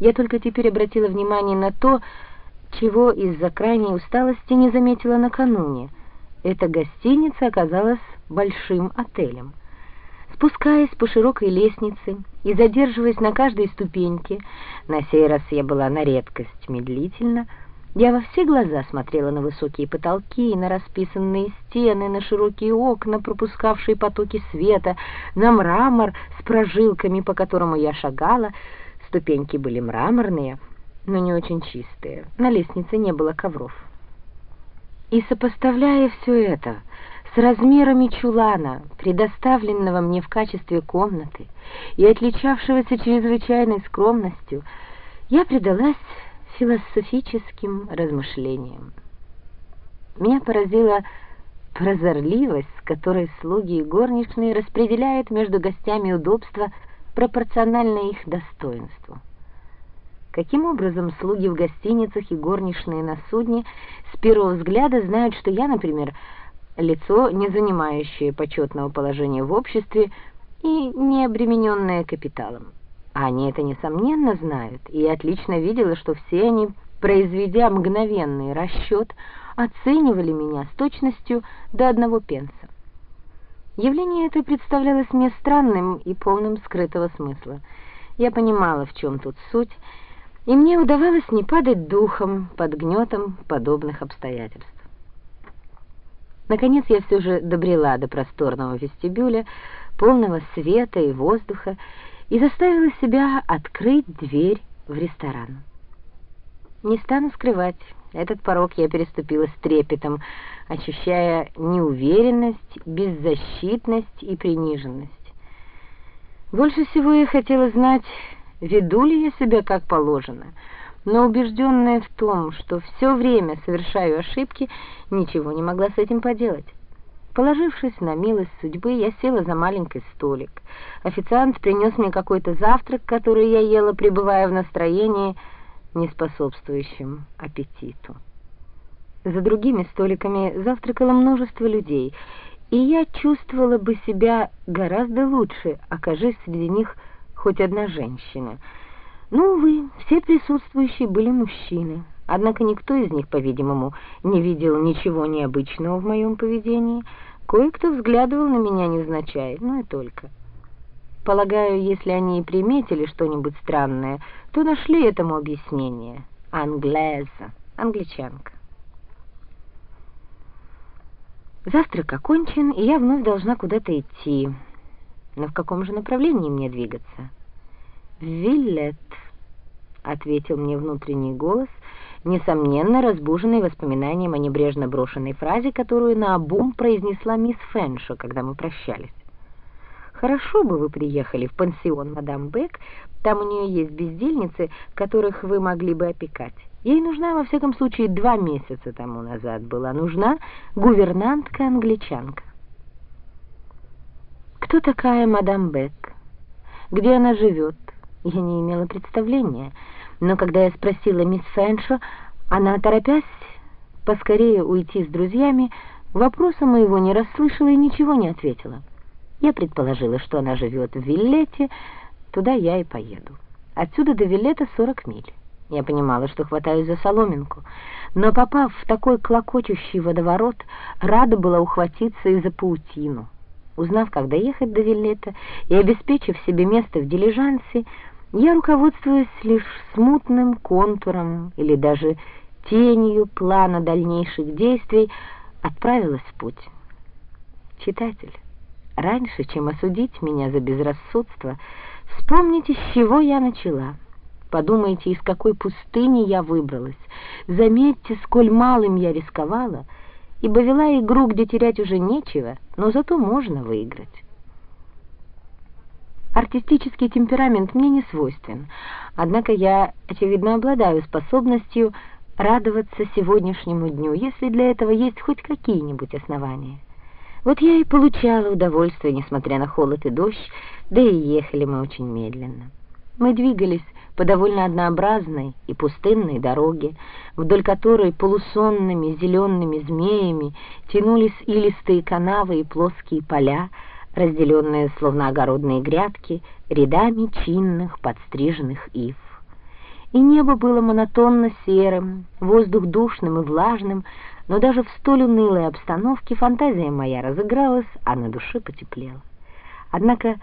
Я только теперь обратила внимание на то, чего из-за крайней усталости не заметила накануне. Эта гостиница оказалась большим отелем. Спускаясь по широкой лестнице и задерживаясь на каждой ступеньке, на сей раз я была на редкость медлительна, я во все глаза смотрела на высокие потолки, на расписанные стены, на широкие окна, пропускавшие потоки света, на мрамор с прожилками, по которому я шагала. Ступеньки были мраморные, но не очень чистые. На лестнице не было ковров. И сопоставляя все это с размерами чулана, предоставленного мне в качестве комнаты и отличавшегося чрезвычайной скромностью, я предалась философическим размышлениям. Меня поразила прозорливость, с которой слуги и горничные распределяют между гостями удобства пропорционально их достоинству. Каким образом слуги в гостиницах и горничные на судне с первого взгляда знают, что я, например, лицо, не занимающее почетного положения в обществе и не обремененное капиталом? А они это, несомненно, знают, и я отлично видела, что все они, произведя мгновенный расчет, оценивали меня с точностью до одного пенса. Явление это представлялось мне странным и полным скрытого смысла. Я понимала, в чем тут суть, и мне удавалось не падать духом под гнетом подобных обстоятельств. Наконец я все же добрела до просторного вестибюля, полного света и воздуха, и заставила себя открыть дверь в ресторан. Не стану скрывать, этот порог я переступила с трепетом, ощущая неуверенность, беззащитность и приниженность. Больше всего я хотела знать, веду ли я себя как положено, но убежденная в том, что все время совершаю ошибки, ничего не могла с этим поделать. Положившись на милость судьбы, я села за маленький столик. Официант принес мне какой-то завтрак, который я ела, пребывая в настроении, не способствующем аппетиту. За другими столиками завтракало множество людей, и я чувствовала бы себя гораздо лучше, окажись среди них хоть одна женщина. Ну, увы, все присутствующие были мужчины. Однако никто из них, по-видимому, не видел ничего необычного в моем поведении. Кое-кто взглядывал на меня невзначай, ну и только. Полагаю, если они и приметили что-нибудь странное, то нашли этому объяснение. Англеза, англичанка. Завтрак окончен, и я вновь должна куда-то идти. Но в каком же направлении мне двигаться? «Виллет», — ответил мне внутренний голос — несомненно разбуженный воспоминанием о небрежно брошенной фразе, которую наобум произнесла мисс Фэншо, когда мы прощались. «Хорошо бы вы приехали в пансион мадам Бек, там у нее есть бездельницы, которых вы могли бы опекать. Ей нужна, во всяком случае, два месяца тому назад была нужна гувернантка-англичанка». «Кто такая мадам Бек? Где она живет?» Я не имела представления, — но когда я спросила мисс Фэншо, она, торопясь поскорее уйти с друзьями, вопроса моего не расслышала и ничего не ответила. Я предположила, что она живет в Виллете, туда я и поеду. Отсюда до Виллета сорок миль. Я понимала, что хватаюсь за соломинку, но, попав в такой клокочущий водоворот, рада была ухватиться и за паутину. Узнав, как доехать до Виллета и обеспечив себе место в дилижансе, я руководствуюсь лишь смутным контуром или даже тенью плана дальнейших действий, отправилась в путь. Читатель, раньше, чем осудить меня за безрассудство, вспомните, с чего я начала. Подумайте, из какой пустыни я выбралась. Заметьте, сколь малым я рисковала, ибо вела игру, где терять уже нечего, но зато можно выиграть. Артистический темперамент мне не свойствен, однако я, очевидно, обладаю способностью радоваться сегодняшнему дню, если для этого есть хоть какие-нибудь основания. Вот я и получала удовольствие, несмотря на холод и дождь, да и ехали мы очень медленно. Мы двигались по довольно однообразной и пустынной дороге, вдоль которой полусонными зелеными змеями тянулись илистые канавы и плоские поля, разделенные, словно огородные грядки, рядами чинных подстриженных ив. и небо было монотонно серым, воздух душным и влажным, но даже в столь унылой обстановке фантазия моя разыгралась, а на душе потеплело. Однако